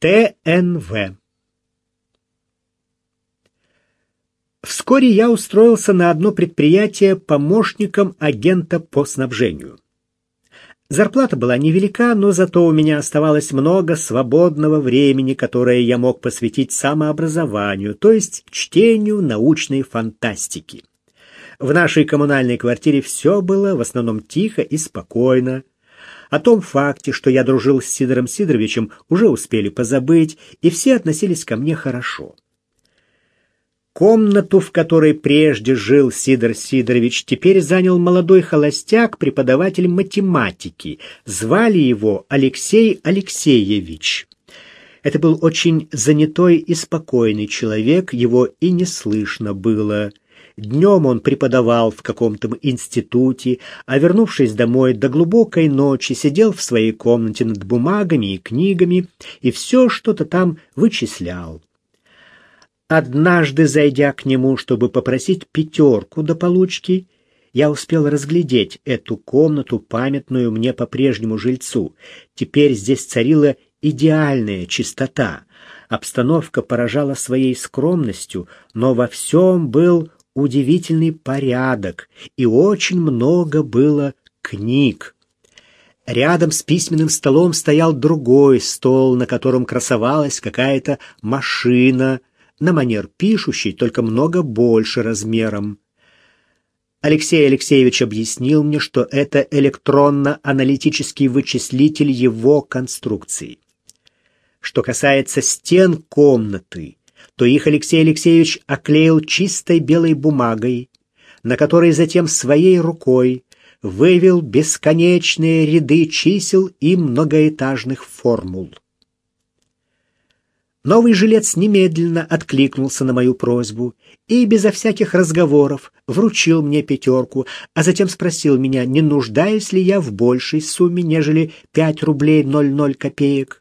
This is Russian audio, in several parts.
ТНВ. Вскоре я устроился на одно предприятие помощником агента по снабжению. Зарплата была невелика, но зато у меня оставалось много свободного времени, которое я мог посвятить самообразованию, то есть чтению научной фантастики. В нашей коммунальной квартире все было в основном тихо и спокойно. О том факте, что я дружил с Сидором Сидоровичем, уже успели позабыть, и все относились ко мне хорошо. Комнату, в которой прежде жил Сидор Сидорович, теперь занял молодой холостяк, преподаватель математики. Звали его Алексей Алексеевич. Это был очень занятой и спокойный человек, его и не слышно было. Днем он преподавал в каком-то институте, а вернувшись домой до глубокой ночи, сидел в своей комнате над бумагами и книгами и все что-то там вычислял. Однажды, зайдя к нему, чтобы попросить пятерку до получки, я успел разглядеть эту комнату, памятную мне по прежнему жильцу. Теперь здесь царила идеальная чистота. Обстановка поражала своей скромностью, но во всем был удивительный порядок, и очень много было книг. Рядом с письменным столом стоял другой стол, на котором красовалась какая-то машина, на манер пишущей, только много больше размером. Алексей Алексеевич объяснил мне, что это электронно-аналитический вычислитель его конструкции. Что касается стен комнаты, то их Алексей Алексеевич оклеил чистой белой бумагой, на которой затем своей рукой вывел бесконечные ряды чисел и многоэтажных формул. Новый жилец немедленно откликнулся на мою просьбу и безо всяких разговоров вручил мне пятерку, а затем спросил меня, не нуждаюсь ли я в большей сумме, нежели пять рублей ноль ноль копеек.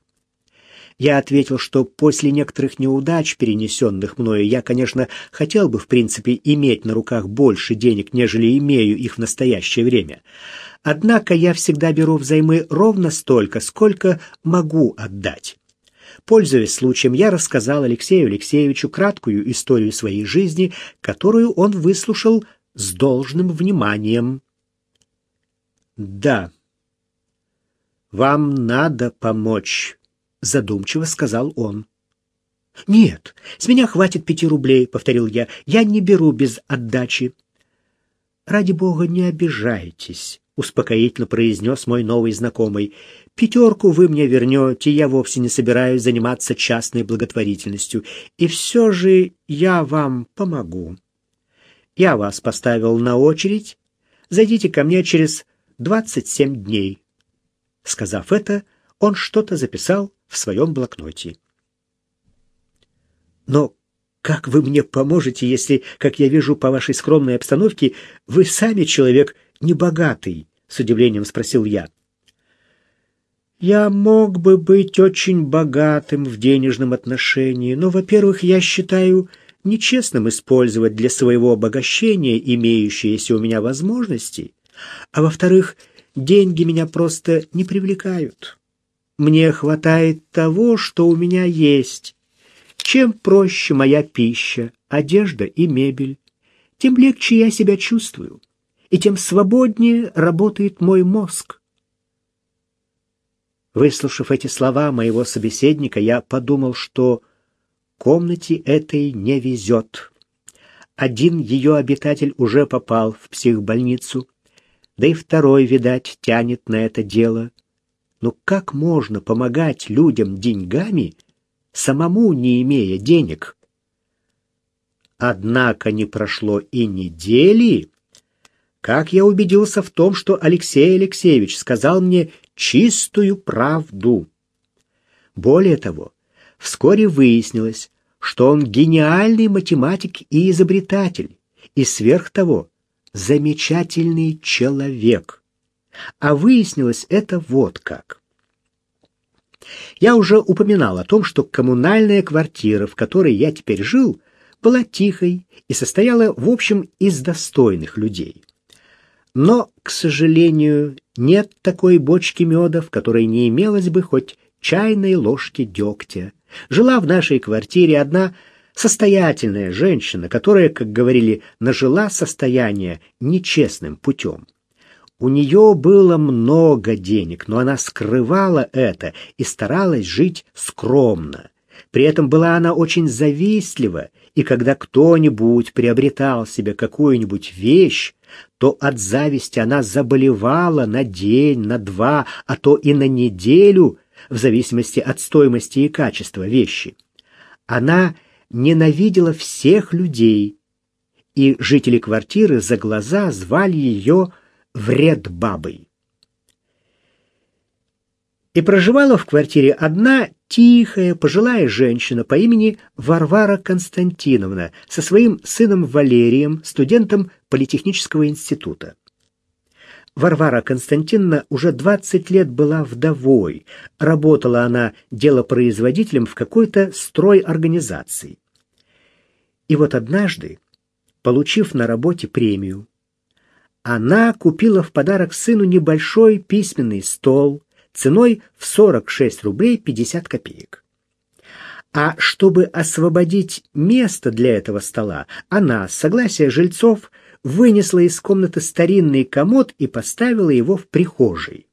Я ответил, что после некоторых неудач, перенесенных мною, я, конечно, хотел бы, в принципе, иметь на руках больше денег, нежели имею их в настоящее время. Однако я всегда беру взаймы ровно столько, сколько могу отдать. Пользуясь случаем, я рассказал Алексею Алексеевичу краткую историю своей жизни, которую он выслушал с должным вниманием. «Да, вам надо помочь», задумчиво сказал он. Нет, с меня хватит пяти рублей, повторил я. Я не беру без отдачи. Ради бога, не обижайтесь, успокоительно произнес мой новый знакомый. Пятерку вы мне вернете, я вовсе не собираюсь заниматься частной благотворительностью, и все же я вам помогу. Я вас поставил на очередь. Зайдите ко мне через двадцать семь дней. Сказав это, он что-то записал в своем блокноте. Но как вы мне поможете, если, как я вижу по вашей скромной обстановке, вы сами человек небогатый? С удивлением спросил я. Я мог бы быть очень богатым в денежном отношении, но, во-первых, я считаю нечестным использовать для своего обогащения имеющиеся у меня возможности, а во-вторых, деньги меня просто не привлекают. Мне хватает того, что у меня есть. Чем проще моя пища, одежда и мебель, тем легче я себя чувствую, и тем свободнее работает мой мозг. Выслушав эти слова моего собеседника, я подумал, что комнате этой не везет. Один ее обитатель уже попал в психбольницу, да и второй, видать, тянет на это дело. Но как можно помогать людям деньгами, самому не имея денег? Однако не прошло и недели, как я убедился в том, что Алексей Алексеевич сказал мне чистую правду. Более того, вскоре выяснилось, что он гениальный математик и изобретатель, и сверх того, замечательный человек. А выяснилось это вот как. Я уже упоминал о том, что коммунальная квартира, в которой я теперь жил, была тихой и состояла, в общем, из достойных людей. Но, к сожалению, нет такой бочки меда, в которой не имелось бы хоть чайной ложки дегтя. Жила в нашей квартире одна состоятельная женщина, которая, как говорили, нажила состояние нечестным путем. У нее было много денег, но она скрывала это и старалась жить скромно. При этом была она очень завистлива, и когда кто-нибудь приобретал себе какую-нибудь вещь, то от зависти она заболевала на день, на два, а то и на неделю, в зависимости от стоимости и качества вещи. Она ненавидела всех людей, и жители квартиры за глаза звали ее вред бабой. И проживала в квартире одна тихая пожилая женщина по имени Варвара Константиновна со своим сыном Валерием, студентом Политехнического института. Варвара Константиновна уже 20 лет была вдовой. Работала она делопроизводителем в какой-то стройорганизации. И вот однажды, получив на работе премию, она купила в подарок сыну небольшой письменный стол ценой в 46 рублей 50 копеек. А чтобы освободить место для этого стола, она, с согласия жильцов, вынесла из комнаты старинный комод и поставила его в прихожей.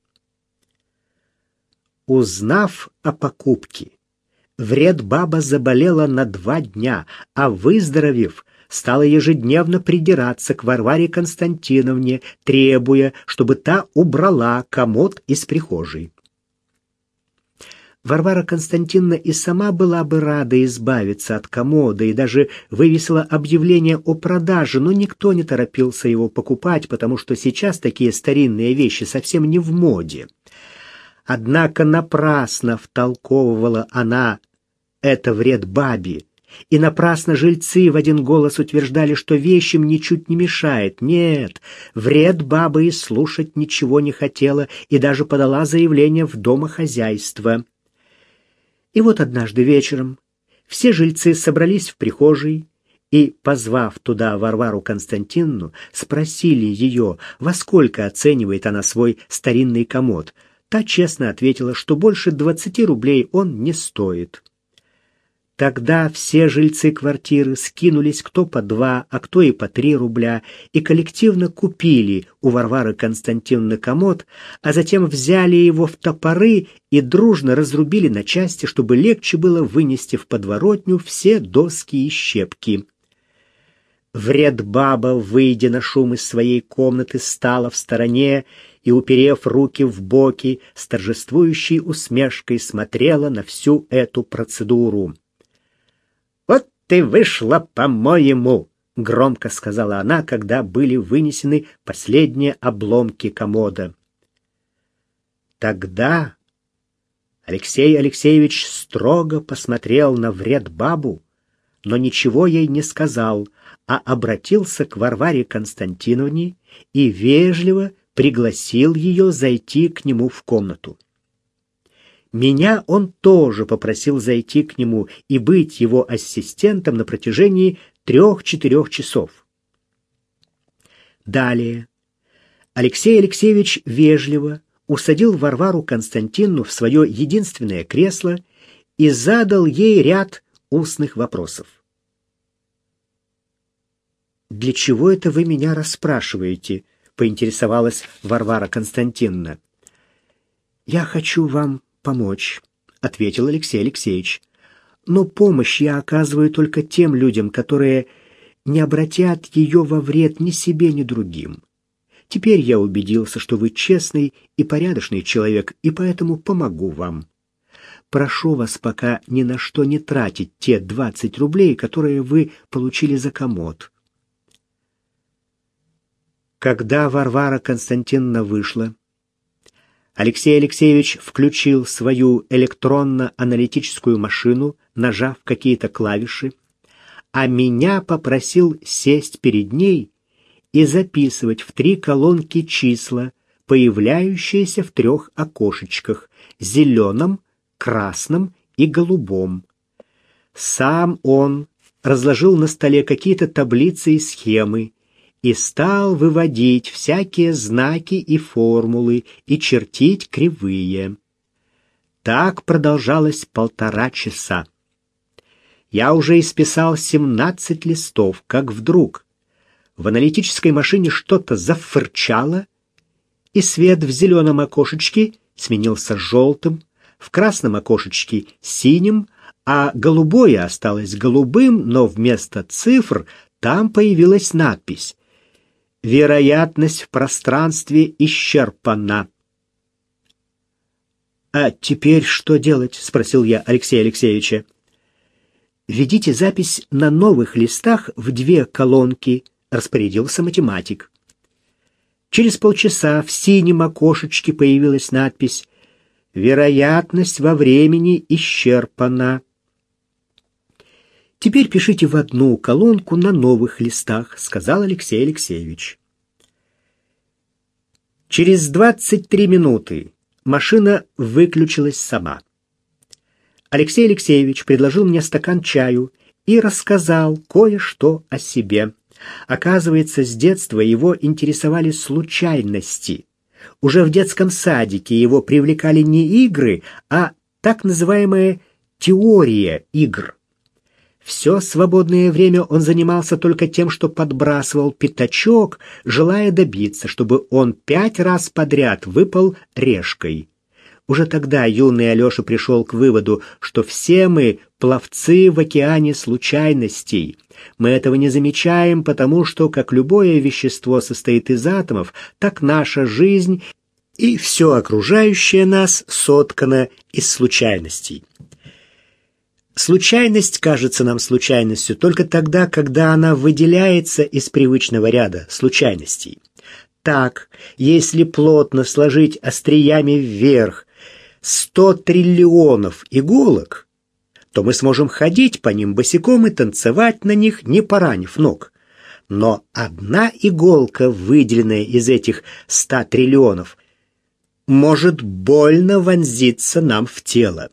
Узнав о покупке, вред баба заболела на два дня, а выздоровев, стала ежедневно придираться к Варваре Константиновне, требуя, чтобы та убрала комод из прихожей. Варвара Константиновна и сама была бы рада избавиться от комода и даже вывесила объявление о продаже, но никто не торопился его покупать, потому что сейчас такие старинные вещи совсем не в моде. Однако напрасно втолковывала она это вред бабе, и напрасно жильцы в один голос утверждали, что вещим ничуть не мешает. Нет, вред бабы и слушать ничего не хотела и даже подала заявление в домохозяйство. И вот однажды вечером все жильцы собрались в прихожей и, позвав туда Варвару Константиновну, спросили ее, во сколько оценивает она свой старинный комод. Та честно ответила, что больше двадцати рублей он не стоит. Тогда все жильцы квартиры скинулись кто по два, а кто и по три рубля, и коллективно купили у Варвары Константиновны комод, а затем взяли его в топоры и дружно разрубили на части, чтобы легче было вынести в подворотню все доски и щепки. Вред баба, выйдя на шум из своей комнаты, стала в стороне и, уперев руки в боки, с торжествующей усмешкой смотрела на всю эту процедуру ты вышла, по-моему!» — громко сказала она, когда были вынесены последние обломки комода. Тогда Алексей Алексеевич строго посмотрел на вред бабу, но ничего ей не сказал, а обратился к Варваре Константиновне и вежливо пригласил ее зайти к нему в комнату. Меня он тоже попросил зайти к нему и быть его ассистентом на протяжении трех-четырех часов. Далее Алексей Алексеевич вежливо усадил Варвару Константинну в свое единственное кресло и задал ей ряд устных вопросов. «Для чего это вы меня расспрашиваете?» — поинтересовалась Варвара Константиновна. «Я хочу вам помочь, ответил Алексей Алексеевич. Но помощь я оказываю только тем людям, которые не обратят ее во вред ни себе, ни другим. Теперь я убедился, что вы честный и порядочный человек, и поэтому помогу вам. Прошу вас пока ни на что не тратить те 20 рублей, которые вы получили за комод. Когда Варвара Константиновна вышла, Алексей Алексеевич включил свою электронно-аналитическую машину, нажав какие-то клавиши, а меня попросил сесть перед ней и записывать в три колонки числа, появляющиеся в трех окошечках — зеленом, красном и голубом. Сам он разложил на столе какие-то таблицы и схемы, и стал выводить всякие знаки и формулы и чертить кривые. Так продолжалось полтора часа. Я уже исписал 17 листов, как вдруг в аналитической машине что-то зафырчало, и свет в зеленом окошечке сменился желтым, в красном окошечке синим, а голубое осталось голубым, но вместо цифр там появилась надпись «Вероятность в пространстве исчерпана». «А теперь что делать?» — спросил я Алексея Алексеевича. «Введите запись на новых листах в две колонки», — распорядился математик. Через полчаса в синем окошечке появилась надпись «Вероятность во времени исчерпана». «Теперь пишите в одну колонку на новых листах», — сказал Алексей Алексеевич. Через 23 минуты машина выключилась сама. Алексей Алексеевич предложил мне стакан чаю и рассказал кое-что о себе. Оказывается, с детства его интересовали случайности. Уже в детском садике его привлекали не игры, а так называемая теория игр. Все свободное время он занимался только тем, что подбрасывал пятачок, желая добиться, чтобы он пять раз подряд выпал решкой. Уже тогда юный Алеша пришел к выводу, что все мы пловцы в океане случайностей. Мы этого не замечаем, потому что, как любое вещество состоит из атомов, так наша жизнь и все окружающее нас соткано из случайностей. Случайность кажется нам случайностью только тогда, когда она выделяется из привычного ряда случайностей. Так, если плотно сложить остриями вверх 100 триллионов иголок, то мы сможем ходить по ним босиком и танцевать на них, не поранив ног. Но одна иголка, выделенная из этих 100 триллионов, может больно вонзиться нам в тело.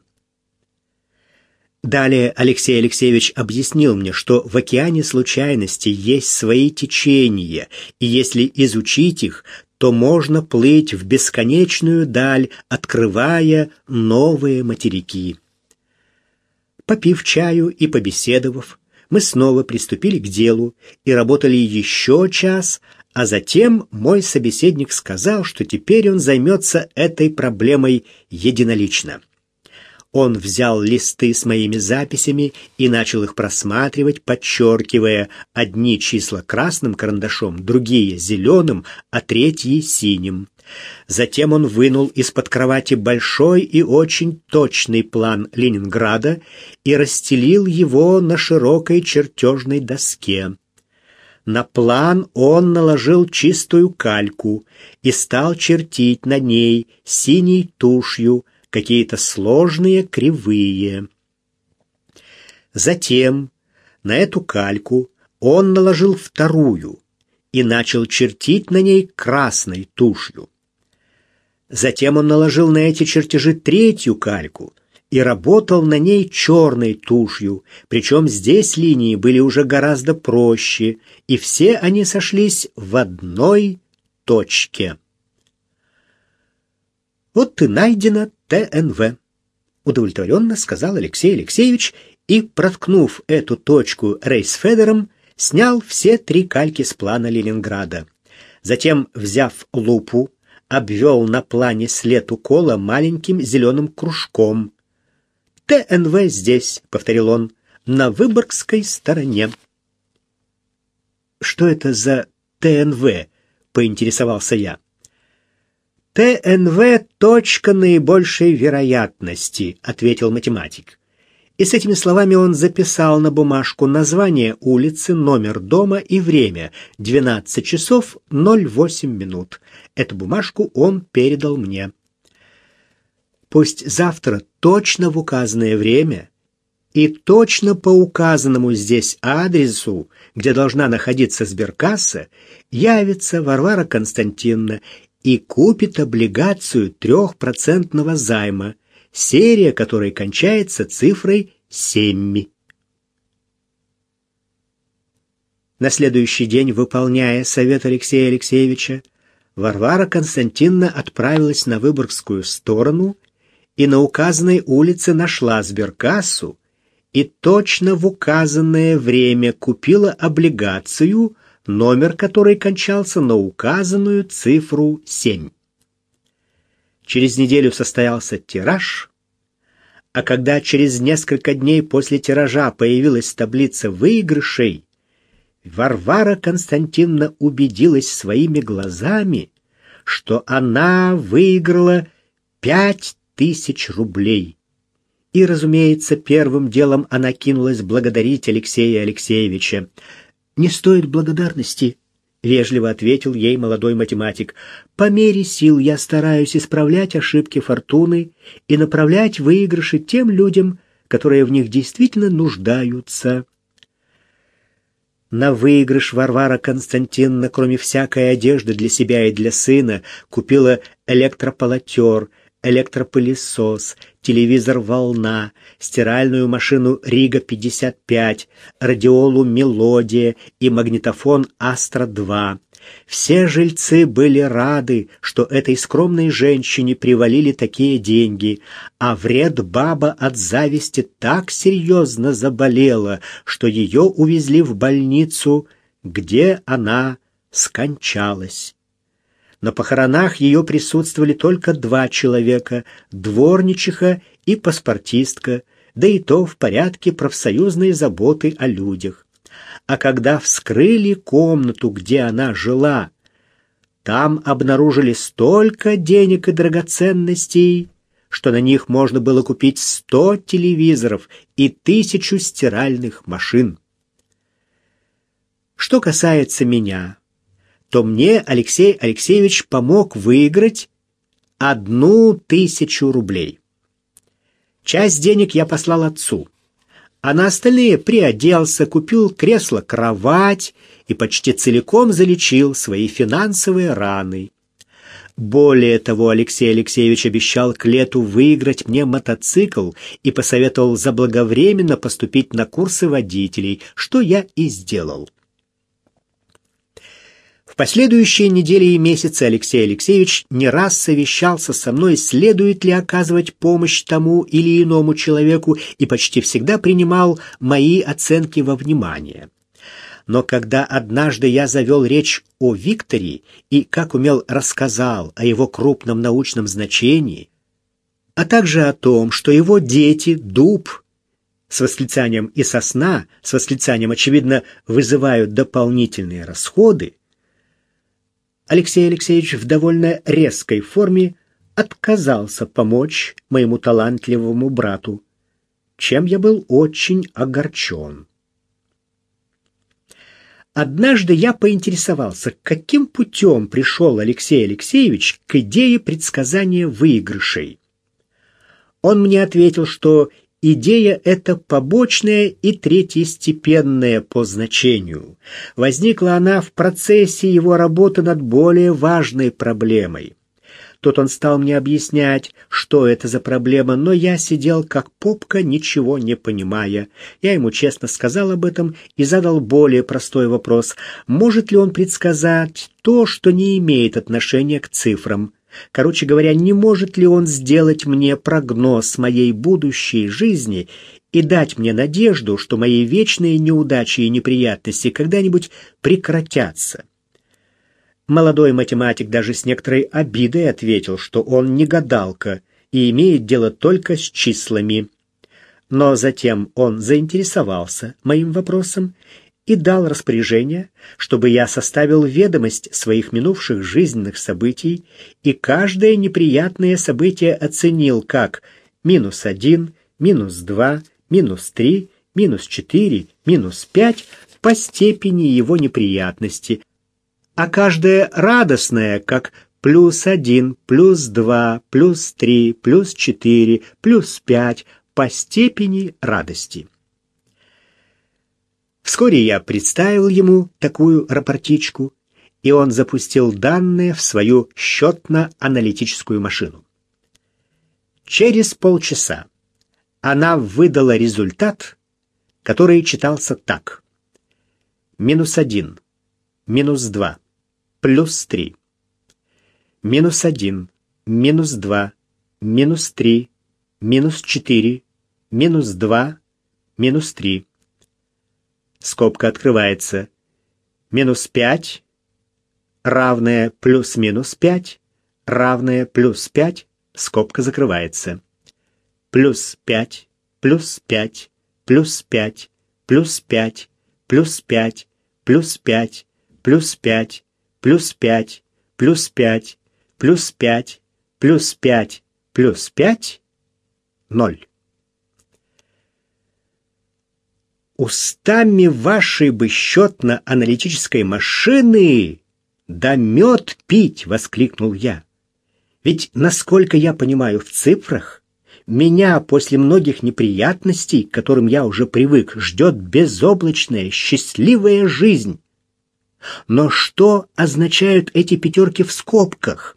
Далее Алексей Алексеевич объяснил мне, что в океане случайностей есть свои течения, и если изучить их, то можно плыть в бесконечную даль, открывая новые материки. Попив чаю и побеседовав, мы снова приступили к делу и работали еще час, а затем мой собеседник сказал, что теперь он займется этой проблемой единолично. Он взял листы с моими записями и начал их просматривать, подчеркивая одни числа красным карандашом, другие зеленым, а третьи синим. Затем он вынул из-под кровати большой и очень точный план Ленинграда и расстелил его на широкой чертежной доске. На план он наложил чистую кальку и стал чертить на ней синей тушью какие-то сложные кривые. Затем на эту кальку он наложил вторую и начал чертить на ней красной тушью. Затем он наложил на эти чертежи третью кальку и работал на ней черной тушью, причем здесь линии были уже гораздо проще, и все они сошлись в одной точке. Вот и найдено ТНВ, удовлетворенно сказал Алексей Алексеевич и, проткнув эту точку рейсфедером, снял все три кальки с плана Ленинграда. Затем, взяв лупу, обвел на плане след укола маленьким зеленым кружком. «ТНВ здесь», — повторил он, — «на Выборгской стороне». «Что это за ТНВ?» — поинтересовался я. ТНВ — точка наибольшей вероятности, ответил математик. И с этими словами он записал на бумажку название улицы, номер дома и время — 12 часов 08 минут. Эту бумажку он передал мне. Пусть завтра точно в указанное время и точно по указанному здесь адресу, где должна находиться сберкасса, явится Варвара Константиновна и купит облигацию трехпроцентного займа, серия которой кончается цифрой 7. На следующий день, выполняя совет Алексея Алексеевича, Варвара Константиновна отправилась на Выборгскую сторону и на указанной улице нашла сберкассу и точно в указанное время купила облигацию, номер которой кончался на указанную цифру 7. Через неделю состоялся тираж, а когда через несколько дней после тиража появилась таблица выигрышей, Варвара Константиновна убедилась своими глазами, что она выиграла пять тысяч рублей. И, разумеется, первым делом она кинулась благодарить Алексея Алексеевича. «Не стоит благодарности», — вежливо ответил ей молодой математик. «По мере сил я стараюсь исправлять ошибки фортуны и направлять выигрыши тем людям, которые в них действительно нуждаются». На выигрыш Варвара Константиновна, кроме всякой одежды для себя и для сына, купила электрополотер — электропылесос, телевизор «Волна», стиральную машину «Рига-55», радиолу «Мелодия» и магнитофон «Астра-2». Все жильцы были рады, что этой скромной женщине привалили такие деньги, а вред баба от зависти так серьезно заболела, что ее увезли в больницу, где она скончалась. На похоронах ее присутствовали только два человека – дворничиха и паспортистка, да и то в порядке профсоюзной заботы о людях. А когда вскрыли комнату, где она жила, там обнаружили столько денег и драгоценностей, что на них можно было купить сто телевизоров и тысячу стиральных машин. Что касается меня, то мне Алексей Алексеевич помог выиграть одну тысячу рублей. Часть денег я послал отцу, а на остальные приоделся, купил кресло-кровать и почти целиком залечил свои финансовые раны. Более того, Алексей Алексеевич обещал к лету выиграть мне мотоцикл и посоветовал заблаговременно поступить на курсы водителей, что я и сделал. В последующие недели и месяцы Алексей Алексеевич не раз совещался со мной, следует ли оказывать помощь тому или иному человеку, и почти всегда принимал мои оценки во внимание. Но когда однажды я завел речь о Викторе и, как умел, рассказал о его крупном научном значении, а также о том, что его дети, дуб, с восклицанием и сосна, с восклицанием, очевидно, вызывают дополнительные расходы, Алексей Алексеевич в довольно резкой форме отказался помочь моему талантливому брату, чем я был очень огорчен. Однажды я поинтересовался, каким путем пришел Алексей Алексеевич к идее предсказания выигрышей. Он мне ответил, что Идея эта побочная и третьестепенная по значению. Возникла она в процессе его работы над более важной проблемой. Тут он стал мне объяснять, что это за проблема, но я сидел как попка, ничего не понимая. Я ему честно сказал об этом и задал более простой вопрос. Может ли он предсказать то, что не имеет отношения к цифрам? Короче говоря, не может ли он сделать мне прогноз моей будущей жизни и дать мне надежду, что мои вечные неудачи и неприятности когда-нибудь прекратятся? Молодой математик даже с некоторой обидой ответил, что он не гадалка и имеет дело только с числами. Но затем он заинтересовался моим вопросом и дал распоряжение, чтобы я составил ведомость своих минувших жизненных событий и каждое неприятное событие оценил как минус один, минус два, минус три, минус четыре, минус пять по степени его неприятности, а каждое радостное как плюс один, плюс два, плюс три, плюс четыре, плюс пять по степени радости. Вскоре я представил ему такую рапортичку, и он запустил данные в свою счетно-аналитическую машину. Через полчаса она выдала результат, который читался так. Минус один, минус два, плюс три. Минус один, минус два, минус три, минус 4, минус 2, минус 3. Скобка открывается. Минус 5, равное плюс-минус 5, равное плюс 5, скобка закрывается. Плюс 5, плюс 5, плюс 5, плюс 5, плюс 5, плюс 5, плюс 5, плюс 5, плюс 5, плюс 5, плюс 5, плюс 5, 0. Устами вашей бы счетно-аналитической машины «Да мед пить!» — воскликнул я. «Ведь, насколько я понимаю в цифрах, меня после многих неприятностей, к которым я уже привык, ждет безоблачная, счастливая жизнь. Но что означают эти пятерки в скобках?»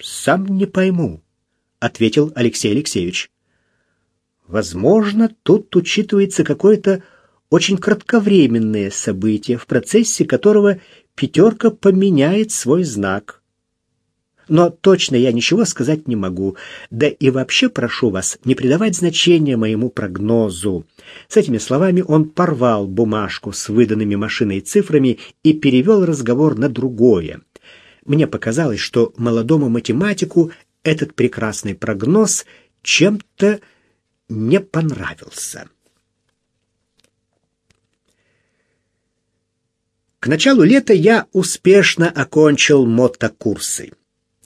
«Сам не пойму», — ответил Алексей Алексеевич. «Возможно, тут учитывается какое-то очень кратковременное событие, в процессе которого пятерка поменяет свой знак. Но точно я ничего сказать не могу. Да и вообще прошу вас не придавать значения моему прогнозу. С этими словами он порвал бумажку с выданными машиной цифрами и перевел разговор на другое. Мне показалось, что молодому математику этот прекрасный прогноз чем-то не понравился. К началу лета я успешно окончил мотокурсы.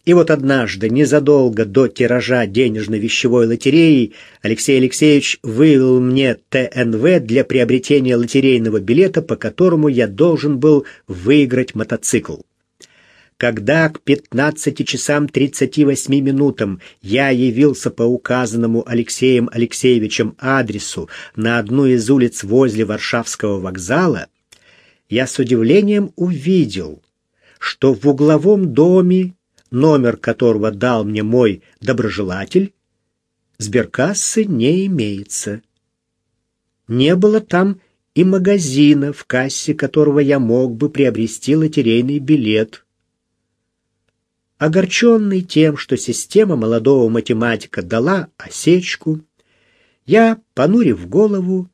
И вот однажды, незадолго до тиража денежно-вещевой лотереи, Алексей Алексеевич вывел мне ТНВ для приобретения лотерейного билета, по которому я должен был выиграть мотоцикл. Когда к 15 часам 38 минутам я явился по указанному Алексеем Алексеевичем адресу на одну из улиц возле Варшавского вокзала, я с удивлением увидел, что в угловом доме, номер которого дал мне мой доброжелатель, сберкассы не имеется. Не было там и магазина, в кассе которого я мог бы приобрести лотерейный билет. Огорченный тем, что система молодого математика дала осечку, я, понурив голову,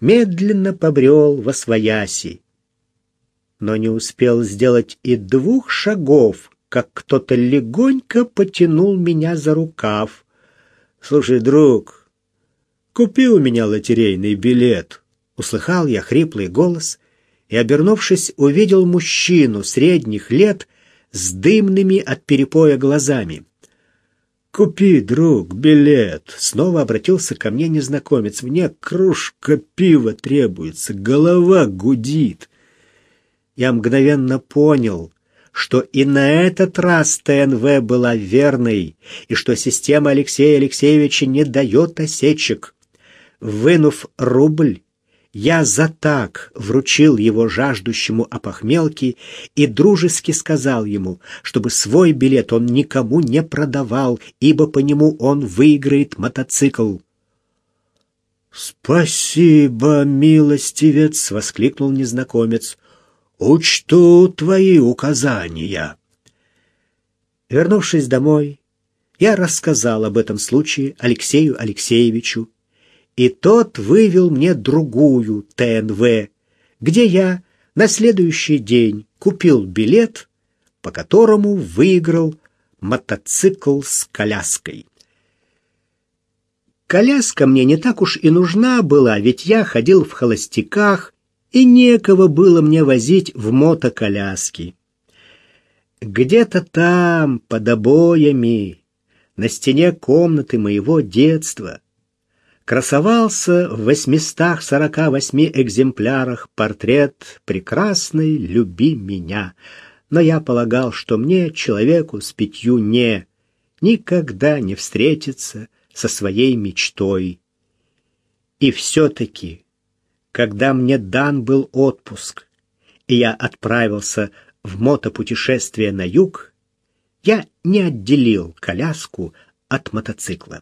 медленно побрел во свояси, но не успел сделать и двух шагов, как кто-то легонько потянул меня за рукав. «Слушай, друг, купи у меня лотерейный билет!» Услыхал я хриплый голос и, обернувшись, увидел мужчину средних лет с дымными от перепоя глазами. «Купи, друг, билет!» Снова обратился ко мне незнакомец. «Мне кружка пива требуется, голова гудит!» я мгновенно понял, что и на этот раз ТНВ была верной, и что система Алексея Алексеевича не дает осечек. Вынув рубль, я за так вручил его жаждущему опохмелке и дружески сказал ему, чтобы свой билет он никому не продавал, ибо по нему он выиграет мотоцикл. «Спасибо, милостивец!» — воскликнул незнакомец. Учту твои указания. Вернувшись домой, я рассказал об этом случае Алексею Алексеевичу, и тот вывел мне другую ТНВ, где я на следующий день купил билет, по которому выиграл мотоцикл с коляской. Коляска мне не так уж и нужна была, ведь я ходил в холостяках и некого было мне возить в мотоколяски. Где-то там, под обоями, на стене комнаты моего детства, красовался в 848 экземплярах портрет прекрасной «Люби меня», но я полагал, что мне, человеку с пятью «не», никогда не встретиться со своей мечтой. И все-таки когда мне дан был отпуск, и я отправился в мотопутешествие на юг, я не отделил коляску от мотоцикла.